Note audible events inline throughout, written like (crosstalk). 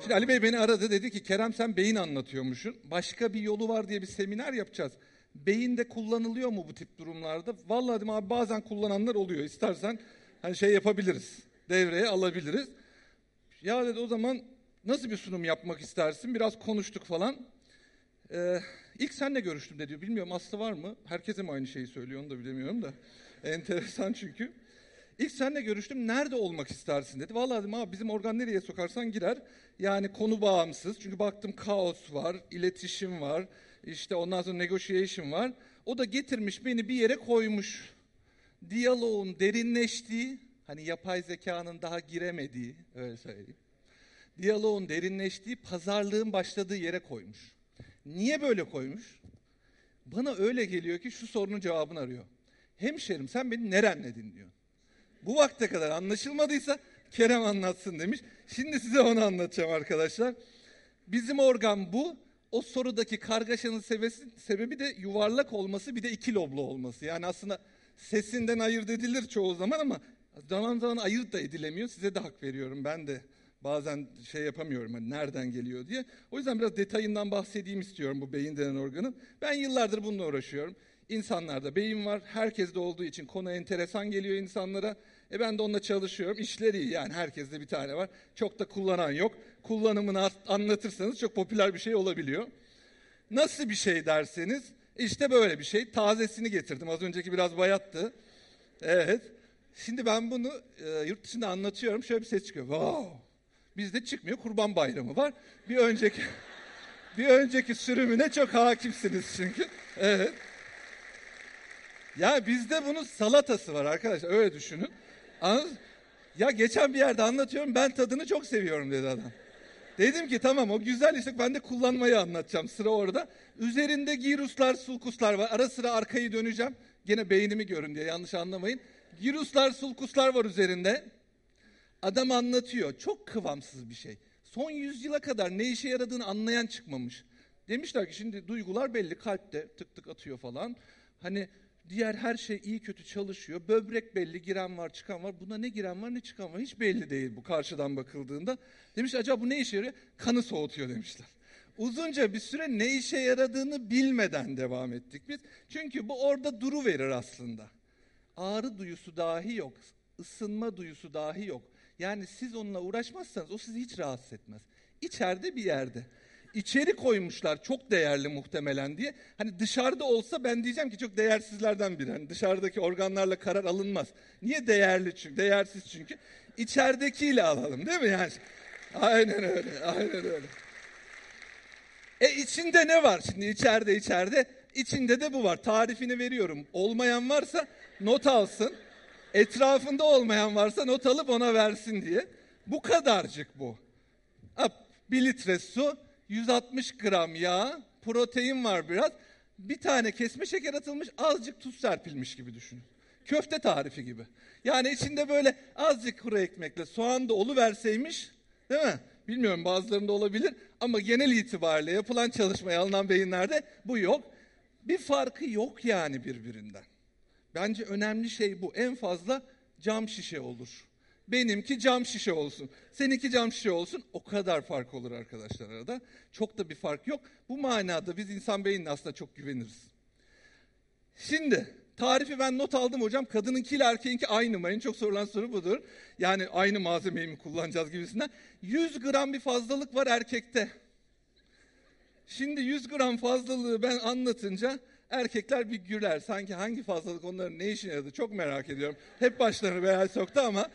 Şimdi Ali Bey beni aradı dedi ki Kerem sen beyin anlatıyormuşsun. Başka bir yolu var diye bir seminer yapacağız. Beyinde kullanılıyor mu bu tip durumlarda? Vallahi dedim abi bazen kullananlar oluyor. İstersen hani şey yapabiliriz. Devreye alabiliriz. Ya dedi o zaman nasıl bir sunum yapmak istersin? Biraz konuştuk falan. Ee, ilk senle görüştüm dedi. Bilmiyorum Aslı var mı? Herkese mi aynı şeyi söylüyor onu da bilemiyorum da. (laughs) Enteresan çünkü. İlk seninle görüştüm. Nerede olmak istersin dedi. Vallahi dedim abi bizim organ nereye sokarsan girer. Yani konu bağımsız. Çünkü baktım kaos var, iletişim var. işte ondan sonra negotiation var. O da getirmiş beni bir yere koymuş. Diyaloğun derinleştiği, hani yapay zekanın daha giremediği, öyle söyleyeyim. Diyaloğun derinleştiği, pazarlığın başladığı yere koymuş. Niye böyle koymuş? Bana öyle geliyor ki şu sorunun cevabını arıyor. Hemşerim sen beni nerenle dinliyorsun? Bu vakte kadar anlaşılmadıysa Kerem anlatsın demiş. Şimdi size onu anlatacağım arkadaşlar. Bizim organ bu. O sorudaki kargaşanın sebebi de yuvarlak olması bir de iki loblu olması. Yani aslında sesinden ayırt edilir çoğu zaman ama zaman zaman ayırt da edilemiyor. Size de hak veriyorum ben de bazen şey yapamıyorum hani nereden geliyor diye. O yüzden biraz detayından bahsedeyim istiyorum bu beyin denen organın. Ben yıllardır bununla uğraşıyorum. İnsanlarda beyin var. Herkeste olduğu için konu enteresan geliyor insanlara. E ben de onunla çalışıyorum. İşleri iyi yani herkeste bir tane var. Çok da kullanan yok. Kullanımını anlatırsanız çok popüler bir şey olabiliyor. Nasıl bir şey derseniz işte böyle bir şey. Tazesini getirdim. Az önceki biraz bayattı. Evet. Şimdi ben bunu e, yurt dışında anlatıyorum. Şöyle bir ses çıkıyor. Wow. Bizde çıkmıyor. Kurban Bayramı var. Bir önceki (laughs) bir önceki sürümüne çok hakimsiniz çünkü. Evet. Ya bizde bunun salatası var arkadaşlar öyle düşünün. Anladınız? Ya geçen bir yerde anlatıyorum ben tadını çok seviyorum dedi adam. Dedim ki tamam o güzel işte ben de kullanmayı anlatacağım sıra orada. Üzerinde giruslar, sulkuslar var. Ara sıra arkayı döneceğim. Gene beynimi görün diye yanlış anlamayın. Giruslar, sulkuslar var üzerinde. Adam anlatıyor. Çok kıvamsız bir şey. Son yüzyıla kadar ne işe yaradığını anlayan çıkmamış. Demişler ki şimdi duygular belli kalpte tık tık atıyor falan. Hani Diğer her şey iyi kötü çalışıyor. Böbrek belli, giren var, çıkan var. Buna ne giren var, ne çıkan var. Hiç belli değil bu karşıdan bakıldığında. Demiş acaba bu ne işe yarıyor? Kanı soğutuyor demişler. Uzunca bir süre ne işe yaradığını bilmeden devam ettik biz. Çünkü bu orada duru verir aslında. Ağrı duyusu dahi yok. ısınma duyusu dahi yok. Yani siz onunla uğraşmazsanız o sizi hiç rahatsız etmez. İçeride bir yerde içeri koymuşlar çok değerli muhtemelen diye. Hani dışarıda olsa ben diyeceğim ki çok değersizlerden biri. Hani dışarıdaki organlarla karar alınmaz. Niye değerli çünkü? Değersiz çünkü. İçeridekiyle alalım değil mi yani? Aynen öyle, aynen öyle. E içinde ne var şimdi içeride içeride? İçinde de bu var. Tarifini veriyorum. Olmayan varsa not alsın. Etrafında olmayan varsa not alıp ona versin diye. Bu kadarcık bu. Bir litre su, 160 gram yağ, protein var biraz. Bir tane kesme şeker atılmış, azıcık tuz serpilmiş gibi düşünün. Köfte tarifi gibi. Yani içinde böyle azıcık kuru ekmekle soğan da olu verseymiş, değil mi? Bilmiyorum bazılarında olabilir ama genel itibariyle yapılan çalışmaya alınan beyinlerde bu yok. Bir farkı yok yani birbirinden. Bence önemli şey bu. En fazla cam şişe olur. Benimki cam şişe olsun. Seninki cam şişe olsun. O kadar fark olur arkadaşlar arada. Çok da bir fark yok. Bu manada biz insan beynine aslında çok güveniriz. Şimdi tarifi ben not aldım hocam. Kadınınkiyle erkeğinki aynı mı? En çok sorulan soru budur. Yani aynı malzemeyi mi kullanacağız gibisinden. 100 gram bir fazlalık var erkekte. Şimdi 100 gram fazlalığı ben anlatınca erkekler bir güler. Sanki hangi fazlalık onların ne işine yaradı çok merak ediyorum. Hep başlarını belaya soktu ama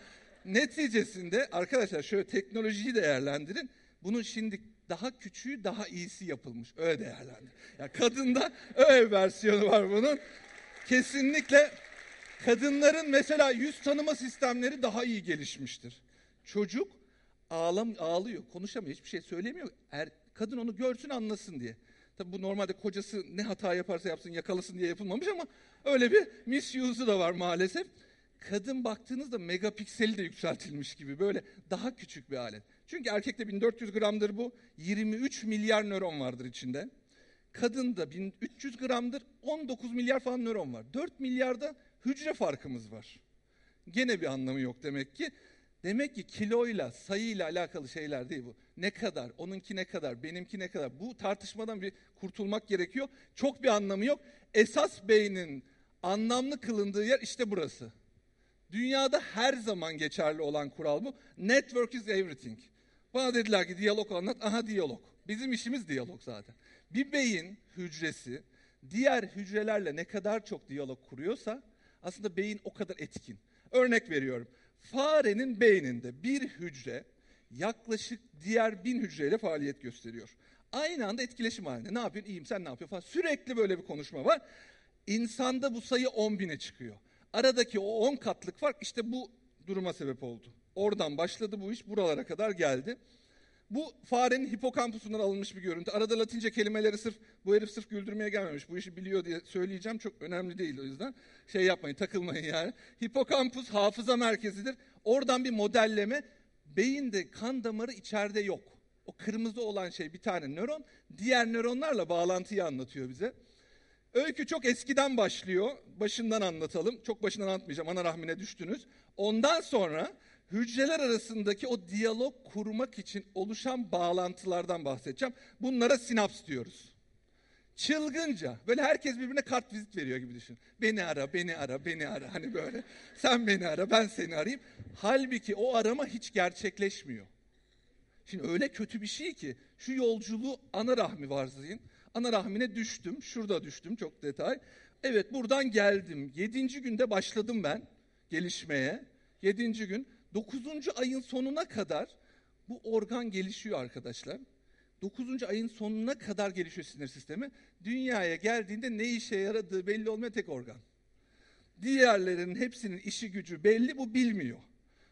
neticesinde arkadaşlar şöyle teknolojiyi değerlendirin. Bunun şimdi daha küçüğü daha iyisi yapılmış. Öyle değerlendir. Yani kadında öyle versiyonu var bunun. Kesinlikle kadınların mesela yüz tanıma sistemleri daha iyi gelişmiştir. Çocuk ağlam ağlıyor, konuşamıyor, hiçbir şey söylemiyor. Er, kadın onu görsün, anlasın diye. Tabi bu normalde kocası ne hata yaparsa yapsın yakalasın diye yapılmamış ama öyle bir misyuzu da var maalesef kadın baktığınızda megapikseli de yükseltilmiş gibi böyle daha küçük bir alet. Çünkü erkekte 1400 gramdır bu. 23 milyar nöron vardır içinde. Kadında 1300 gramdır. 19 milyar falan nöron var. 4 milyarda hücre farkımız var. Gene bir anlamı yok demek ki. Demek ki kiloyla, sayıyla alakalı şeyler değil bu. Ne kadar, onunki ne kadar, benimki ne kadar. Bu tartışmadan bir kurtulmak gerekiyor. Çok bir anlamı yok. Esas beynin anlamlı kılındığı yer işte burası. Dünyada her zaman geçerli olan kural bu. Network is everything. Bana dediler ki diyalog anlat. Aha diyalog. Bizim işimiz diyalog zaten. Bir beyin hücresi diğer hücrelerle ne kadar çok diyalog kuruyorsa aslında beyin o kadar etkin. Örnek veriyorum. Farenin beyninde bir hücre yaklaşık diğer bin hücreyle faaliyet gösteriyor. Aynı anda etkileşim halinde. Ne yapıyorsun? İyiyim sen ne yapıyorsun falan. Sürekli böyle bir konuşma var. İnsanda bu sayı 10 bine çıkıyor. Aradaki o 10 katlık fark işte bu duruma sebep oldu. Oradan başladı bu iş buralara kadar geldi. Bu farenin hipokampusundan alınmış bir görüntü. Arada latince kelimeleri sırf bu herif sırf güldürmeye gelmemiş. Bu işi biliyor diye söyleyeceğim. Çok önemli değil o yüzden. Şey yapmayın, takılmayın yani. Hipokampus hafıza merkezidir. Oradan bir modelleme. Beyinde kan damarı içeride yok. O kırmızı olan şey bir tane nöron. Diğer nöronlarla bağlantıyı anlatıyor bize. Öykü çok eskiden başlıyor. Başından anlatalım. Çok başından anlatmayacağım. Ana rahmine düştünüz. Ondan sonra hücreler arasındaki o diyalog kurmak için oluşan bağlantılardan bahsedeceğim. Bunlara sinaps diyoruz. Çılgınca. Böyle herkes birbirine kart vizit veriyor gibi düşün. Beni ara, beni ara, beni ara. Hani böyle. Sen beni ara, ben seni arayayım. Halbuki o arama hiç gerçekleşmiyor. Şimdi öyle kötü bir şey ki şu yolculuğu ana rahmi varsayın. Ana rahmine düştüm. Şurada düştüm çok detay. Evet buradan geldim. Yedinci günde başladım ben gelişmeye. Yedinci gün. Dokuzuncu ayın sonuna kadar bu organ gelişiyor arkadaşlar. Dokuzuncu ayın sonuna kadar gelişiyor sinir sistemi. Dünyaya geldiğinde ne işe yaradığı belli olmayan tek organ. Diğerlerinin hepsinin işi gücü belli bu bilmiyor.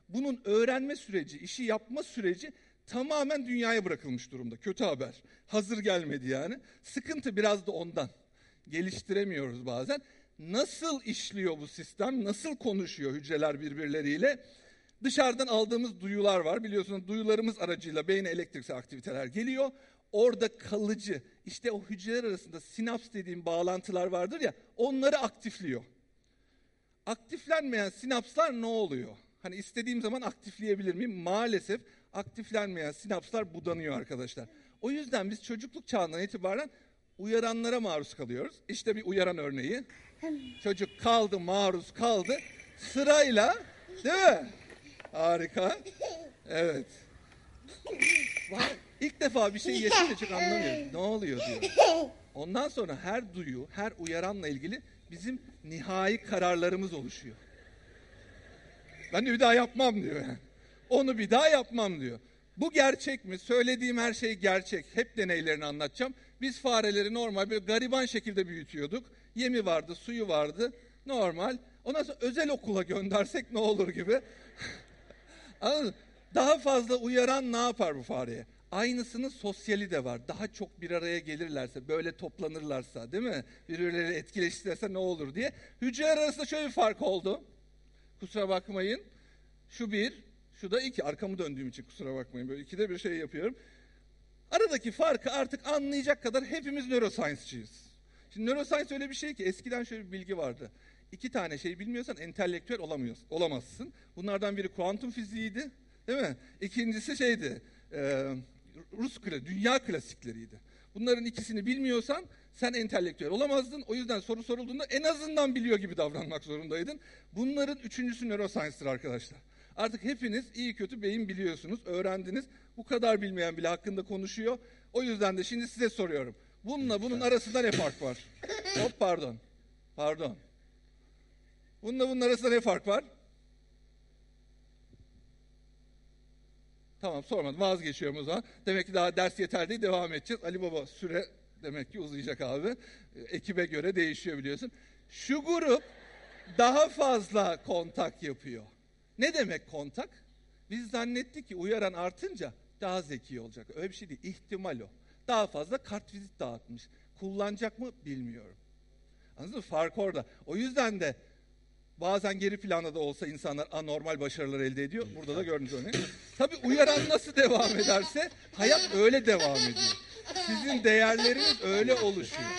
Bunun öğrenme süreci, işi yapma süreci tamamen dünyaya bırakılmış durumda. Kötü haber. Hazır gelmedi yani. Sıkıntı biraz da ondan. Geliştiremiyoruz bazen. Nasıl işliyor bu sistem? Nasıl konuşuyor hücreler birbirleriyle? Dışarıdan aldığımız duyular var. Biliyorsunuz duyularımız aracıyla beyne elektriksel aktiviteler geliyor. Orada kalıcı, işte o hücreler arasında sinaps dediğim bağlantılar vardır ya, onları aktifliyor. Aktiflenmeyen sinapslar ne oluyor? Hani istediğim zaman aktifleyebilir miyim? Maalesef aktiflenmeyen sinapslar budanıyor arkadaşlar. O yüzden biz çocukluk çağından itibaren uyaranlara maruz kalıyoruz. İşte bir uyaran örneği. Çocuk kaldı, maruz kaldı. Sırayla, değil mi? Harika. Evet. İlk defa bir şey yaşayınca çok anlamıyor. Ne oluyor diyor. Ondan sonra her duyu, her uyaranla ilgili bizim nihai kararlarımız oluşuyor. Ben bir daha yapmam diyor. Onu bir daha yapmam diyor. Bu gerçek mi? Söylediğim her şey gerçek. Hep deneylerini anlatacağım. Biz fareleri normal böyle gariban şekilde büyütüyorduk. Yemi vardı, suyu vardı. Normal. Ondan sonra özel okula göndersek ne olur gibi. (laughs) Anladın Daha fazla uyaran ne yapar bu fareye? Aynısının sosyali de var. Daha çok bir araya gelirlerse, böyle toplanırlarsa değil mi? Birbirleri etkileşirlerse ne olur diye. Hücreler arasında şöyle bir fark oldu. Kusura bakmayın. Şu bir, şu da iki. Arkamı döndüğüm için kusura bakmayın. Böyle ikide bir şey yapıyorum. Aradaki farkı artık anlayacak kadar hepimiz neuroscience'çıyız. Şimdi neuroscience öyle bir şey ki eskiden şöyle bir bilgi vardı. İki tane şey bilmiyorsan entelektüel olamıyorsun, olamazsın. Bunlardan biri kuantum fiziğiydi, değil mi? İkincisi şeydi, e, Rus kla, dünya klasikleriydi. Bunların ikisini bilmiyorsan sen entelektüel olamazdın. O yüzden soru sorulduğunda en azından biliyor gibi davranmak zorundaydın. Bunların üçüncüsü neuroscience'dır arkadaşlar. Artık hepiniz iyi kötü beyin biliyorsunuz, öğrendiniz. Bu kadar bilmeyen bile hakkında konuşuyor. O yüzden de şimdi size soruyorum. Bununla bunun arasında ne fark var? Hop pardon. Pardon. Bununla bunun arasında ne fark var? Tamam sormadım vazgeçiyorum o zaman. Demek ki daha ders yeter değil devam edeceğiz. Ali Baba süre demek ki uzayacak abi. Ekibe göre değişiyor biliyorsun. Şu grup daha fazla kontak yapıyor. Ne demek kontak? Biz zannettik ki uyaran artınca daha zeki olacak. Öyle bir şey değil. İhtimal o. Daha fazla kart vizit dağıtmış. Kullanacak mı bilmiyorum. Anladın mı? Fark orada. O yüzden de bazen geri planda da olsa insanlar anormal başarılar elde ediyor. Burada da gördüğünüz örneğin. Tabii uyaran nasıl devam ederse hayat öyle devam ediyor. Sizin değerleriniz öyle oluşuyor.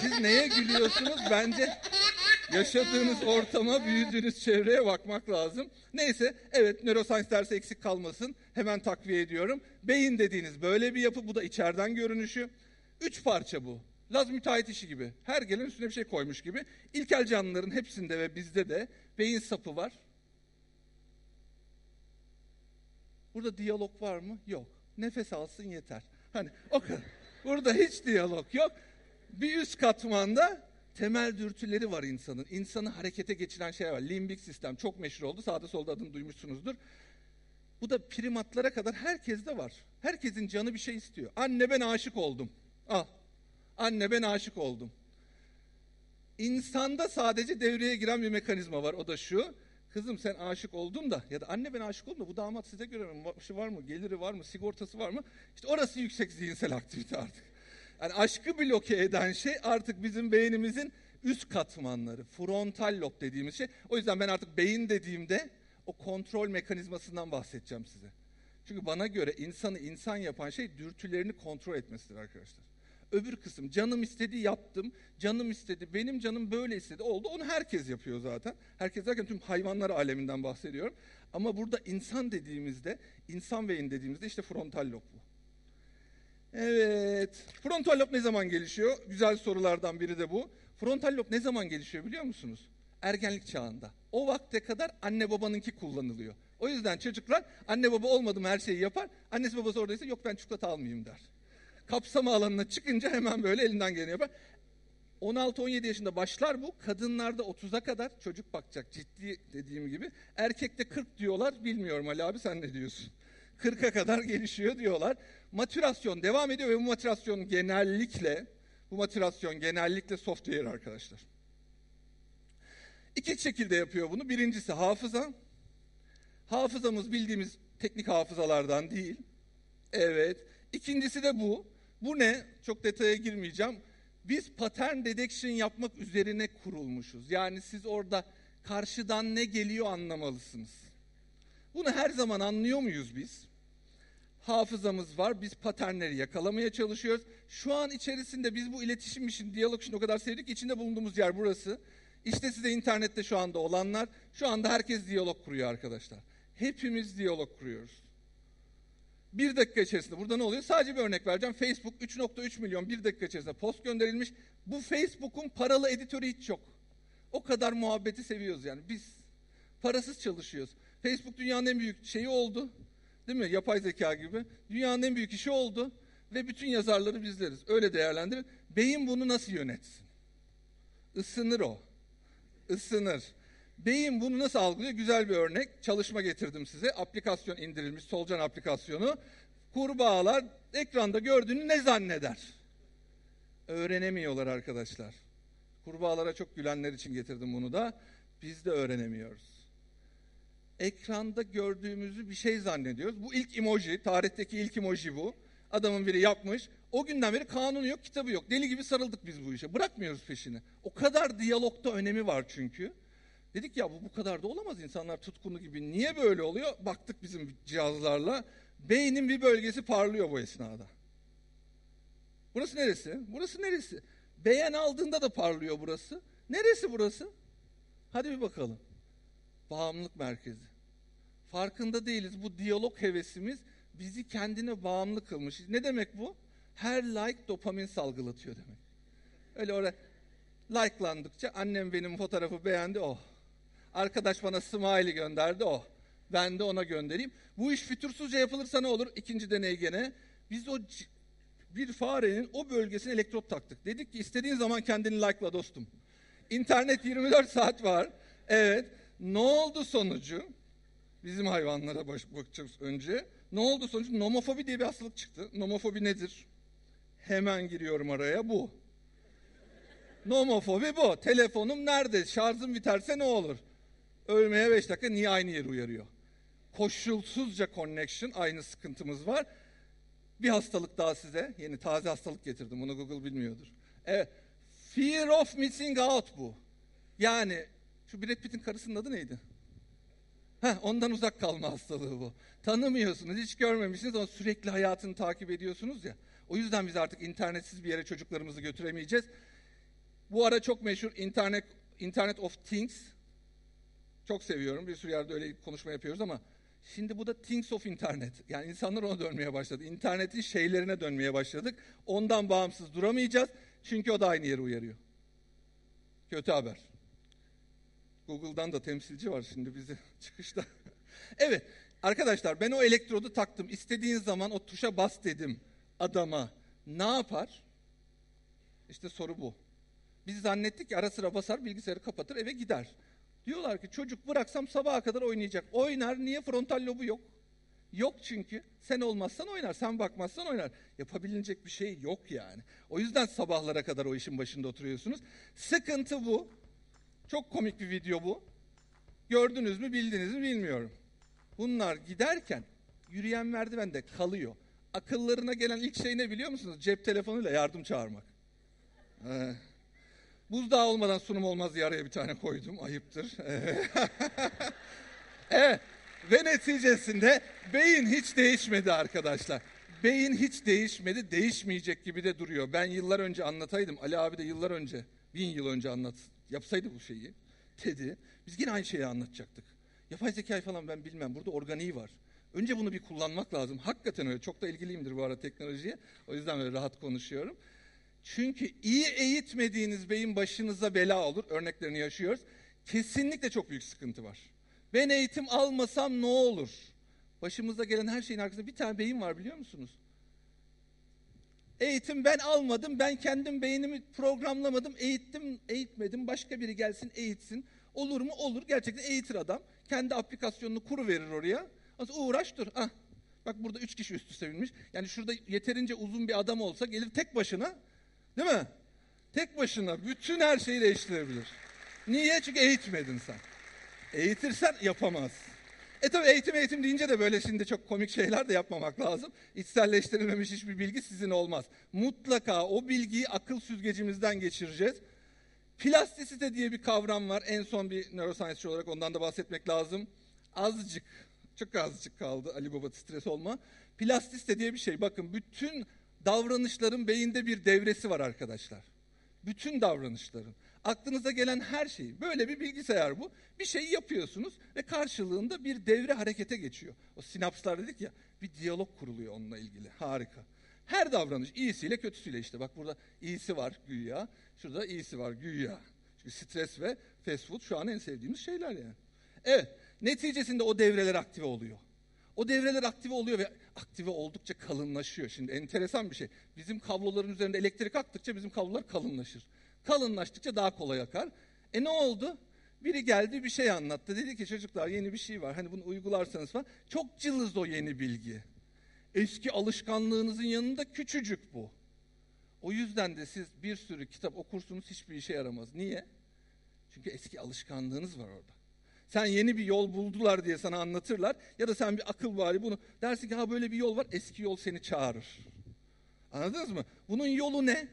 Siz neye gülüyorsunuz? Bence Yaşadığınız ortama, büyüdüğünüz çevreye bakmak lazım. Neyse, evet neuroscience dersi eksik kalmasın. Hemen takviye ediyorum. Beyin dediğiniz böyle bir yapı. Bu da içeriden görünüşü. Üç parça bu. Laz müteahhit işi gibi. Her gelen üstüne bir şey koymuş gibi. İlkel canlıların hepsinde ve bizde de beyin sapı var. Burada diyalog var mı? Yok. Nefes alsın yeter. Hani o kadar. Burada hiç diyalog yok. Bir üst katmanda temel dürtüleri var insanın. İnsanı harekete geçiren şey var. Limbik sistem çok meşhur oldu. Sağda solda adını duymuşsunuzdur. Bu da primatlara kadar herkeste var. Herkesin canı bir şey istiyor. Anne ben aşık oldum. Al. Anne ben aşık oldum. İnsanda sadece devreye giren bir mekanizma var. O da şu. Kızım sen aşık oldun da ya da anne ben aşık oldum da bu damat size göre mi? Şey var mı? Geliri var mı? Sigortası var mı? İşte orası yüksek zihinsel aktivite artık. Yani aşkı bloke eden şey artık bizim beynimizin üst katmanları. Frontal lob dediğimiz şey. O yüzden ben artık beyin dediğimde o kontrol mekanizmasından bahsedeceğim size. Çünkü bana göre insanı insan yapan şey dürtülerini kontrol etmesidir arkadaşlar. Öbür kısım canım istedi yaptım, canım istedi, benim canım böyle istedi oldu. Onu herkes yapıyor zaten. Herkes derken tüm hayvanlar aleminden bahsediyorum. Ama burada insan dediğimizde, insan beyin dediğimizde işte frontal lob bu. Evet, frontal lob ne zaman gelişiyor? Güzel sorulardan biri de bu. Frontal lob ne zaman gelişiyor biliyor musunuz? Ergenlik çağında. O vakte kadar anne babanınki kullanılıyor. O yüzden çocuklar anne baba olmadım her şeyi yapar. Annesi babası oradaysa yok ben çikolata almayayım der kapsama alanına çıkınca hemen böyle elinden geleni yapar. 16-17 yaşında başlar bu. Kadınlarda 30'a kadar çocuk bakacak ciddi dediğim gibi. Erkekte 40 diyorlar. Bilmiyorum Ali abi sen ne diyorsun? 40'a kadar gelişiyor diyorlar. Matürasyon devam ediyor ve bu matürasyon genellikle bu matürasyon genellikle software arkadaşlar. İki şekilde yapıyor bunu. Birincisi hafıza. Hafızamız bildiğimiz teknik hafızalardan değil. Evet. İkincisi de bu. Bu ne? Çok detaya girmeyeceğim. Biz pattern detection yapmak üzerine kurulmuşuz. Yani siz orada karşıdan ne geliyor anlamalısınız. Bunu her zaman anlıyor muyuz biz? Hafızamız var. Biz paternleri yakalamaya çalışıyoruz. Şu an içerisinde biz bu iletişim için, diyalog için o kadar sevdik. İçinde bulunduğumuz yer burası. İşte size internette şu anda olanlar. Şu anda herkes diyalog kuruyor arkadaşlar. Hepimiz diyalog kuruyoruz. Bir dakika içerisinde burada ne oluyor? Sadece bir örnek vereceğim. Facebook 3.3 milyon bir dakika içerisinde post gönderilmiş. Bu Facebook'un paralı editörü hiç yok. O kadar muhabbeti seviyoruz yani. Biz parasız çalışıyoruz. Facebook dünyanın en büyük şeyi oldu. Değil mi? Yapay zeka gibi. Dünyanın en büyük işi oldu. Ve bütün yazarları bizleriz. Öyle değerlendirin. Beyin bunu nasıl yönetsin? Isınır o. Isınır. Beyin bunu nasıl algılıyor? Güzel bir örnek. Çalışma getirdim size. Aplikasyon indirilmiş, solucan aplikasyonu. Kurbağalar ekranda gördüğünü ne zanneder? Öğrenemiyorlar arkadaşlar. Kurbağalara çok gülenler için getirdim bunu da. Biz de öğrenemiyoruz. Ekranda gördüğümüzü bir şey zannediyoruz. Bu ilk emoji, tarihteki ilk emoji bu. Adamın biri yapmış. O günden beri kanunu yok, kitabı yok. Deli gibi sarıldık biz bu işe. Bırakmıyoruz peşini. O kadar diyalogta önemi var çünkü. Dedik ya bu bu kadar da olamaz insanlar tutkunu gibi. Niye böyle oluyor? Baktık bizim cihazlarla. Beynin bir bölgesi parlıyor bu esnada. Burası neresi? Burası neresi? Beğen aldığında da parlıyor burası. Neresi burası? Hadi bir bakalım. Bağımlılık merkezi. Farkında değiliz. Bu diyalog hevesimiz bizi kendine bağımlı kılmış. Ne demek bu? Her like dopamin salgılatıyor demek. Öyle oraya likelandıkça annem benim fotoğrafı beğendi oh Arkadaş bana smiley gönderdi o. Oh, ben de ona göndereyim. Bu iş fütursuzca yapılırsa ne olur? İkinci deney gene. Biz o bir farenin o bölgesine elektrot taktık. Dedik ki istediğin zaman kendini like'la dostum. İnternet 24 saat var. Evet. Ne oldu sonucu? Bizim hayvanlara baş, bakacağız önce. Ne oldu sonucu? Nomofobi diye bir hastalık çıktı. Nomofobi nedir? Hemen giriyorum araya bu. Nomofobi bu. Telefonum nerede? Şarjım biterse ne olur? Ölmeye 5 dakika niye aynı yeri uyarıyor? Koşulsuzca connection aynı sıkıntımız var. Bir hastalık daha size. Yeni taze hastalık getirdim. Bunu Google bilmiyordur. Evet. Fear of missing out bu. Yani şu Brad Pitt'in karısının adı neydi? Heh, ondan uzak kalma hastalığı bu. Tanımıyorsunuz, hiç görmemişsiniz ama sürekli hayatını takip ediyorsunuz ya. O yüzden biz artık internetsiz bir yere çocuklarımızı götüremeyeceğiz. Bu ara çok meşhur internet Internet of Things çok seviyorum. Bir sürü yerde öyle konuşma yapıyoruz ama şimdi bu da Things of Internet. Yani insanlar ona dönmeye başladı. İnternetin şeylerine dönmeye başladık. Ondan bağımsız duramayacağız. Çünkü o da aynı yere uyarıyor. Kötü haber. Google'dan da temsilci var şimdi bizi (laughs) çıkışta. evet arkadaşlar ben o elektrodu taktım. İstediğin zaman o tuşa bas dedim adama. Ne yapar? İşte soru bu. Biz zannettik ki ara sıra basar bilgisayarı kapatır eve gider. Diyorlar ki çocuk bıraksam sabaha kadar oynayacak. Oynar niye frontal lobu yok? Yok çünkü. Sen olmazsan oynar, sen bakmazsan oynar. Yapabilecek bir şey yok yani. O yüzden sabahlara kadar o işin başında oturuyorsunuz. Sıkıntı bu. Çok komik bir video bu. Gördünüz mü, bildiniz mi bilmiyorum. Bunlar giderken yürüyen merdivende kalıyor. Akıllarına gelen ilk şey ne biliyor musunuz? Cep telefonuyla yardım çağırmak. Ee, buzdağı olmadan sunum olmaz diye araya bir tane koydum. Ayıptır. (laughs) evet. Ve neticesinde beyin hiç değişmedi arkadaşlar. Beyin hiç değişmedi, değişmeyecek gibi de duruyor. Ben yıllar önce anlataydım. Ali abi de yıllar önce, bin yıl önce anlat, yapsaydı bu şeyi. Dedi. Biz yine aynı şeyi anlatacaktık. Yapay zekayı falan ben bilmem. Burada organiği var. Önce bunu bir kullanmak lazım. Hakikaten öyle. Çok da ilgiliyimdir bu arada teknolojiye. O yüzden böyle rahat konuşuyorum. Çünkü iyi eğitmediğiniz beyin başınıza bela olur. Örneklerini yaşıyoruz. Kesinlikle çok büyük sıkıntı var. Ben eğitim almasam ne olur? Başımıza gelen her şeyin arkasında bir tane beyin var biliyor musunuz? Eğitim ben almadım, ben kendim beynimi programlamadım, eğittim, eğitmedim, başka biri gelsin eğitsin. Olur mu? Olur. Gerçekten eğitir adam. Kendi aplikasyonunu kuru verir oraya. Aslında uğraş dur. Ah. Bak burada üç kişi üst üste binmiş. Yani şurada yeterince uzun bir adam olsa gelir tek başına. Değil mi? Tek başına bütün her şeyi değiştirebilir. Niye? Çünkü eğitmedin sen. Eğitirsen yapamaz. E tabi eğitim eğitim deyince de böyle şimdi çok komik şeyler de yapmamak lazım. İçselleştirilmemiş hiçbir bilgi sizin olmaz. Mutlaka o bilgiyi akıl süzgecimizden geçireceğiz. Plastisite diye bir kavram var. En son bir neuroscience olarak ondan da bahsetmek lazım. Azıcık, çok azıcık kaldı Ali Baba stres olma. Plastisite diye bir şey. Bakın bütün davranışların beyinde bir devresi var arkadaşlar. Bütün davranışların. Aklınıza gelen her şey. Böyle bir bilgisayar bu. Bir şey yapıyorsunuz ve karşılığında bir devre harekete geçiyor. O sinapslar dedik ya bir diyalog kuruluyor onunla ilgili. Harika. Her davranış iyisiyle kötüsüyle işte. Bak burada iyisi var güya. Şurada iyisi var güya. Çünkü stres ve fast food şu an en sevdiğimiz şeyler yani. Evet. Neticesinde o devreler aktive oluyor. O devreler aktive oluyor ve aktive oldukça kalınlaşıyor. Şimdi enteresan bir şey. Bizim kabloların üzerinde elektrik aktıkça bizim kablolar kalınlaşır. Kalınlaştıkça daha kolay akar. E ne oldu? Biri geldi bir şey anlattı. Dedi ki çocuklar yeni bir şey var. Hani bunu uygularsanız falan. Çok cılız o yeni bilgi. Eski alışkanlığınızın yanında küçücük bu. O yüzden de siz bir sürü kitap okursunuz hiçbir işe yaramaz. Niye? Çünkü eski alışkanlığınız var orada. Sen yeni bir yol buldular diye sana anlatırlar. Ya da sen bir akıl var bunu dersin ki ha böyle bir yol var eski yol seni çağırır. Anladınız mı? Bunun yolu ne?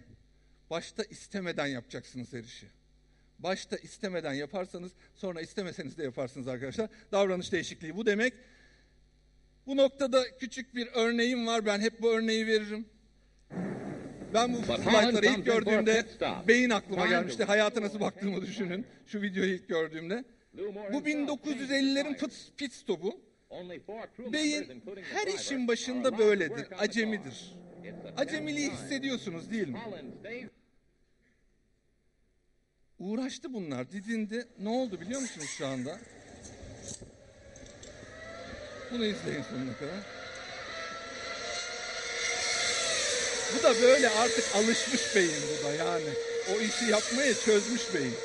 Başta istemeden yapacaksınız her işi. Başta istemeden yaparsanız sonra istemeseniz de yaparsınız arkadaşlar. Davranış değişikliği bu demek. Bu noktada küçük bir örneğim var. Ben hep bu örneği veririm. Ben bu slaytları ilk gördüğümde beyin aklıma gelmişti. Hayata nasıl baktığımı düşünün. Şu videoyu ilk gördüğümde. Bu 1950'lerin pit, stopu. Beyin her işin başında böyledir. Acemidir. Acemiliği hissediyorsunuz değil mi? Uğraştı bunlar, didindi. Ne oldu biliyor musunuz şu anda? Bunu izleyin sonuna kadar. Bu da böyle artık alışmış beyin bu da yani. O işi yapmaya çözmüş beyin.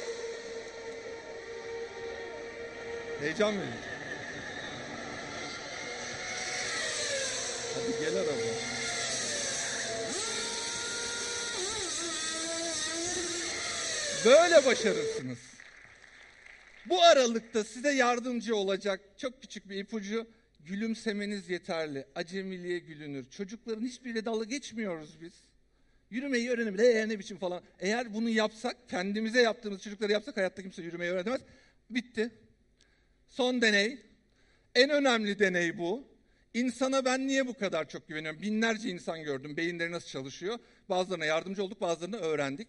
Heyecan verici. Hadi gel araba. Böyle başarırsınız. Bu aralıkta size yardımcı olacak çok küçük bir ipucu. Gülümsemeniz yeterli. Acemiliğe gülünür. Çocukların hiçbiriyle dalga geçmiyoruz biz. Yürümeyi öğrenebilir. Eğer ne biçim falan. Eğer bunu yapsak, kendimize yaptığımız çocukları yapsak hayatta kimse yürümeyi öğrenemez. Bitti. Son deney. En önemli deney bu. İnsana ben niye bu kadar çok güveniyorum? Binlerce insan gördüm. Beyinleri nasıl çalışıyor? Bazılarına yardımcı olduk, bazılarını öğrendik.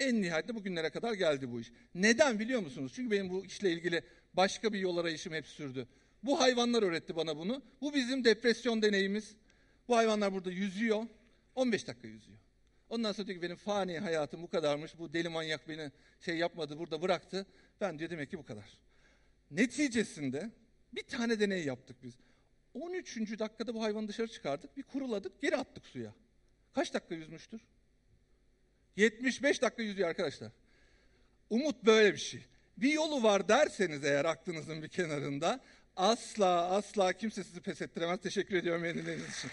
En nihayetinde bugünlere kadar geldi bu iş. Neden biliyor musunuz? Çünkü benim bu işle ilgili başka bir yol arayışım hep sürdü. Bu hayvanlar öğretti bana bunu. Bu bizim depresyon deneyimiz. Bu hayvanlar burada yüzüyor. 15 dakika yüzüyor. Ondan sonra diyor ki benim fani hayatım bu kadarmış. Bu deli manyak beni şey yapmadı burada bıraktı. Ben diyor demek ki bu kadar. Neticesinde bir tane deney yaptık biz. 13. dakikada bu hayvanı dışarı çıkardık. Bir kuruladık geri attık suya. Kaç dakika yüzmüştür? 75 dakika yüzüyor arkadaşlar. Umut böyle bir şey. Bir yolu var derseniz eğer aklınızın bir kenarında asla asla kimse sizi pes ettiremez. Teşekkür ediyorum yenildiğiniz için.